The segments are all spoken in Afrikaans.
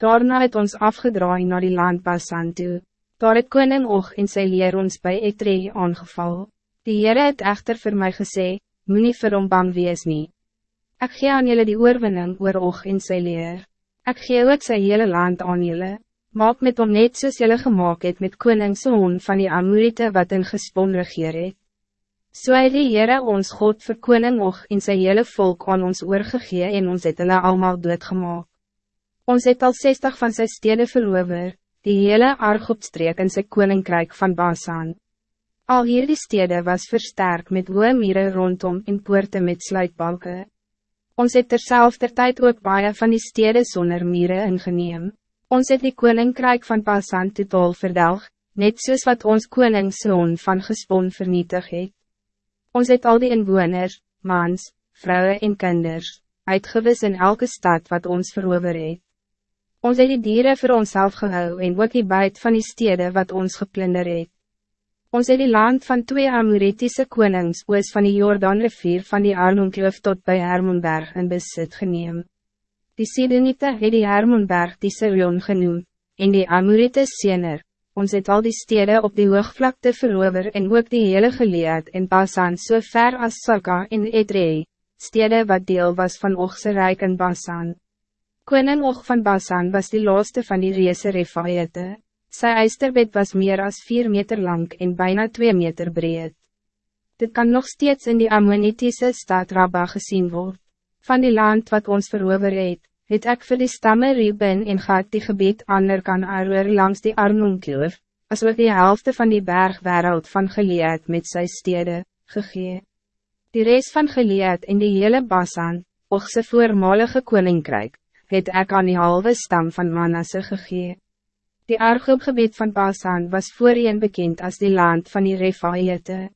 Daarna het ons afgedraai naar die land Basan toe. Daar het koning Og en sy leer ons by Etree aangeval. Die Heere het echter voor mij gesê, moet nie vir hom bang wees nie. Ek gee aan jullie die oorwinning oor Og en sy leer. Ek gee ook sy hele land aan jullie. Maak met hom net soos jylle gemaakt het met koningszoon van die Amorite wat in gespon regeer het. So het die Heere ons God vir koning og en sy hele volk aan ons oorgegee en ons het hulle allemaal doodgemaak. Ons het al 60 van sy stede verover, die hele Argopstreek in sy koninkrijk van Basan. Al hier die stede was versterkt met hoë mire rondom en poorte met sluitbalken. Ons het terzelfde tijd ook baie van die stede zonder mire ingeneem. Ons het die koninkrijk van Basan totaal verdelg, net soos wat ons koningszoon van gespon vernietig het. Ons het al die inwoners, mans, vrouwen en kinders, uitgewis in elke stad wat ons verover het. Ons het die dieren voor onszelf gehou en ook die buit van die stede wat ons geplunder het. Ons het die land van twee Amoritische konings oos van die Jordaanrivier van die Arnonkloof tot bij Hermonberg in besit geneem. Die Sidonite het die Hermonberg die Sirion genoemd, en die Amorite Siener, ons het al die steden op die hoogvlakte verover en ook die hele geleerd in Basan so ver as Saka en Edrei, stede wat deel was van Ogse Rijk in Basan. Koning Og van Basan was die laaste van die reese Refaete, sy eisterbed was meer als 4 meter lang en bijna 2 meter breed. Dit kan nog steeds in die Ammonitische stad Rabba gezien worden. Van die land wat ons verover het, het ek vir die stamme Ruben en gaat die gebied ander kan Aroer langs die Arnonkloof, as ook die helft van die bergwereld van Geleed met sy stede, gegee. Die rest van Geleed in die hele Basan, och sy voormalige koninkrijk, het ek aan die halve stam van Manasse gegee. Die Argoopgebied van Basan was voorheen bekend als die land van die Refaete.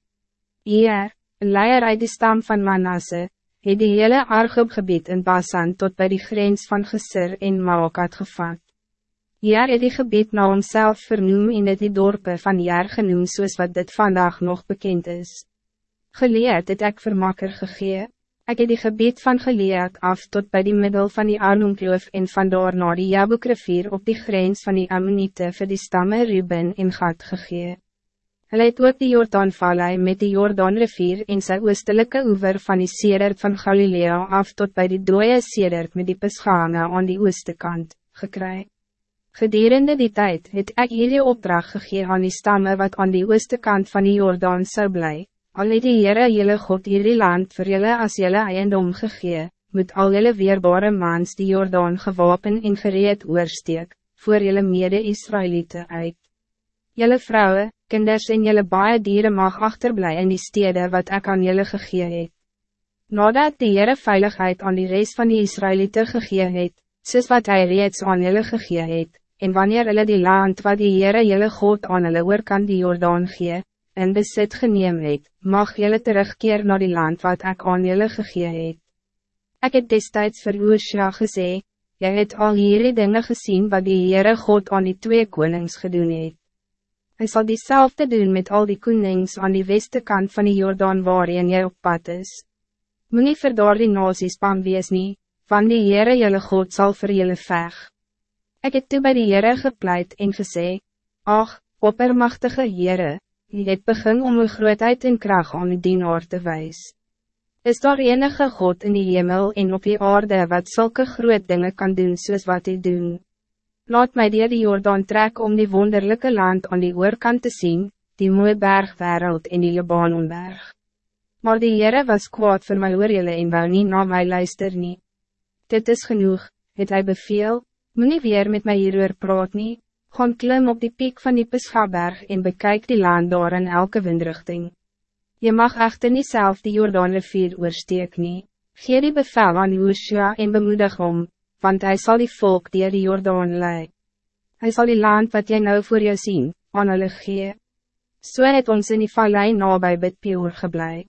Hier, een leier uit die stam van Manasse, het die hele Argoopgebied in Basan tot bij die grens van Geser en Maokat gevat. Jaar het die gebied na homself vernoem en het die dorpe van jaar genoem soos wat dit vandaag nog bekend is. Geleerd het ek vermakker gegee, ek het die gebied van geleerd af tot bij die middel van die Arnonkloof en vandaar na die Jabukrivier op die grens van die Ammonite vir die stamme Ruben en Gad gegee. Hij het ook die Jordaanvallei met die Jordaanrivier en sy oostelike oever van die sedert van Galilea af tot bij die dooie sedert met die Pesgane aan die ooste kant, gekry. Gedurende die tijd het ek hierdie opdracht gegee aan die stammen wat aan die ooste kant van die Jordaan zou bly, al het die Heere jylle God hierdie land vir jylle as jylle eiendom gegee, moet al jylle weerbare mans die Jordaan gewapen en gereed oorsteek, voor jylle mede-Israëlieten uit. Jelle vrouwen, kinders en jelle baie dieren mag achterblijven in die steden wat ik aan jelle gegee het. Nadat die Heere veiligheid aan die rest van die Israëlieten gegee het, soos wat hij reeds aan jelle gegee het, en wanneer hulle die land wat die Heere jelle God aan hulle oorkant die Jordaan gee, en besit geneem het, mag jelle terugkeer naar die land wat ik aan jelle gegee het. Ik het destijds vir Oosja gesê, jy het al hierdie dinge gezien wat die Heere God aan die twee konings gedoen het. Hij zal diezelfde doen met al die konings aan die weste kant van die Jordaan waarin jy op pad is. Moe nie vir daar die nasies bang wees nie, van die Heere jylle God zal vir jylle veg. Ek het toe by die Heere gepleit en gesê, Ach, oppermachtige Heere, jy het begin om uw grootheid en kracht aan die dienaar te wijs. Is daar enige God in die hemel en op die aarde wat zulke groot dingen kan doen soos wat hy doen? Laat mij die die Jordaan trek om die wonderlijke land aan die oorkant te zien, die mooie bergwereld en die Libanonberg. Maar die Heere was kwaad voor my oorjele en wou nie na my luister nie. Dit is genoeg, het hy beveel, moet nie weer met my hieroor praat nie, gaan klim op die piek van die Peschaberg en bekijk die land daar in elke windrichting. Je mag echter niet zelf die Jordaanrivier oorsteek nie, gee die bevel aan Joshua en bemoedig om, want hij zal die volk die die Jordaan lei. Hij zal die land wat jij nou voor jou zien, aan hulle gee. So het ons in die vallei na by Bidpeor geblei.